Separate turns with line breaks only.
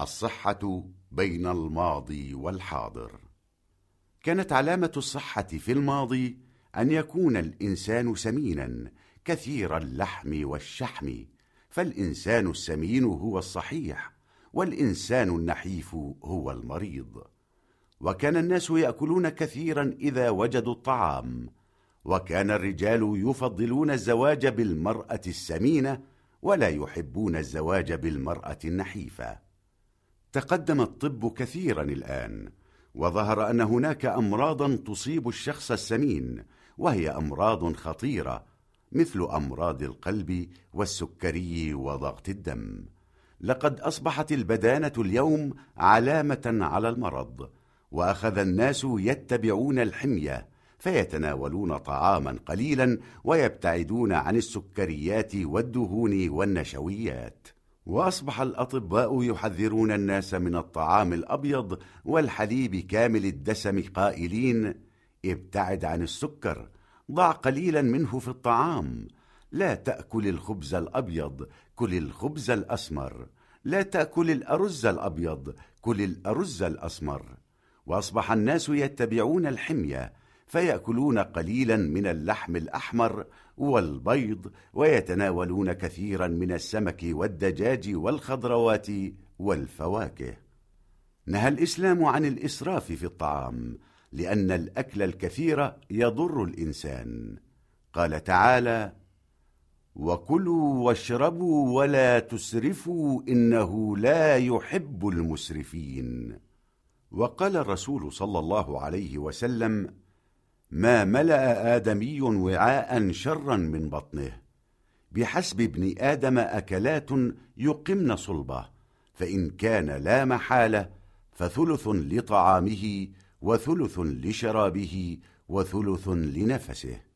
الصحة بين الماضي والحاضر. كانت علامة الصحة في الماضي أن يكون الإنسان سمينا كثير اللحم والشحم فالإنسان السمين هو الصحيح والإنسان النحيف هو المريض. وكان الناس يأكلون كثيرا إذا وجدوا الطعام وكان الرجال يفضلون الزواج بالمرأة السمينة ولا يحبون الزواج بالمرأة النحيفة. تقدم الطب كثيرا الآن وظهر أن هناك أمراضا تصيب الشخص السمين وهي أمراض خطيرة مثل أمراض القلب والسكري وضغط الدم. لقد أصبحت البدانة اليوم علامة على المرض وأخذ الناس يتبعون الحمية فيتناولون طعاما قليلا ويبتعدون عن السكريات والدهون والنشويات. وأصبح الأطباء يحذرون الناس من الطعام الأبيض والحليب كامل الدسم قائلين ابتعد عن السكر ضع قليلا منه في الطعام. لا تأكل الخبز الأبيض كل الخبز الأسمر. لا تأكل الأرز الأبيض كل الأرز الأسمر. وأصبح الناس يتبعون الحمية فيأكلون قليلا من اللحم الأحمر والبيض ويتناولون كثيرا من السمك والدجاج والخضروات والفواكه. نهى الإسلام عن الإسراف في الطعام لأن الأكل الكثير يضر الإنسان. قال تعالى وكلوا واشربوا ولا تسرفوا إنه لا يحب المسرفين. وقال الرسول صلى الله عليه وسلم ما ملأ آدمي وعاء شرا من بطنه. بحسب ابن آدم أكلات يقمن صلبه فإن كان لا محالة فثلث لطعامه وثلث لشرابه وثلث لنفسه.